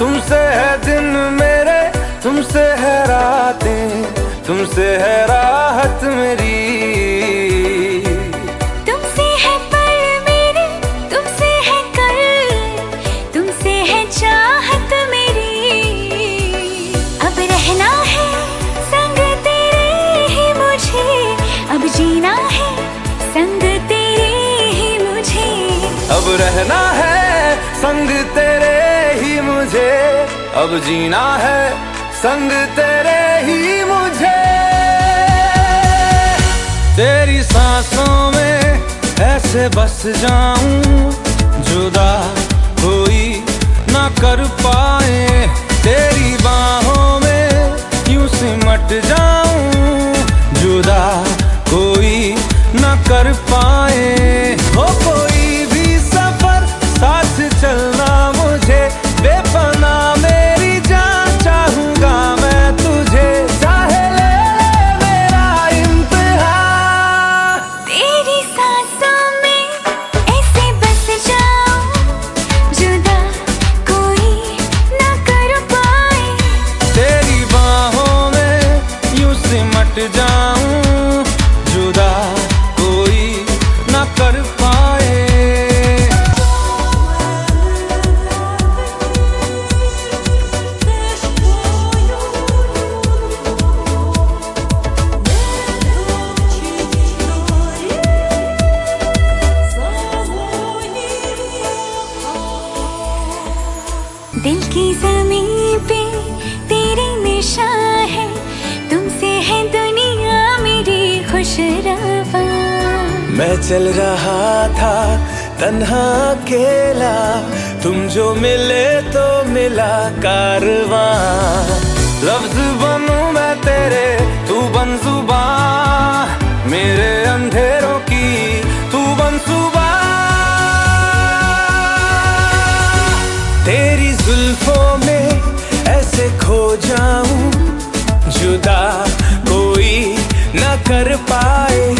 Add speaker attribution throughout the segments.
Speaker 1: तुमसे है दिन मेरे तुमसे है रातें तुमसे है राहत मेरी।
Speaker 2: तुमसे है पल मेरे तुमसे है कल तुमसे है चाहत मेरी। अब रहना है संग तेरे ही मुझे। अब जीना है संग तेरे ही मुझे।
Speaker 1: अब रहना है संग तेरे अब जीना है, संग तेरे ही मुझे। तेरी सांसों में ऐसे बस जाऊँ, जुदा कोई ना कर पाए
Speaker 2: दिल की ज़मीन पे तेरी निशा है। तुमसे है दुनिया मेरी खुश
Speaker 1: मैं चल रहा था, तन्हा अकेला। तुम जो मिले तो मिला कारवा। लफ्ज तेरी जुल्फों में ऐसे खो जाऊँ जुदा कोई न कर पाए।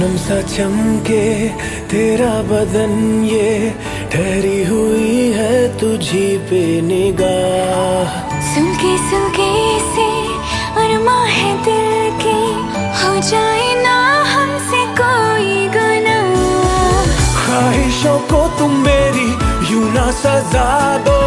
Speaker 1: शबनम सा चमके तेरा बदन ये ठहरी हुई है तुझी पे निगाह।
Speaker 2: सुलगे सुलगे से अरमा है दिल के हो जाए ना हमसे कोई गुनाह।
Speaker 1: ख्वाहिशों को तुम मेरी यूँ ना सजा दो।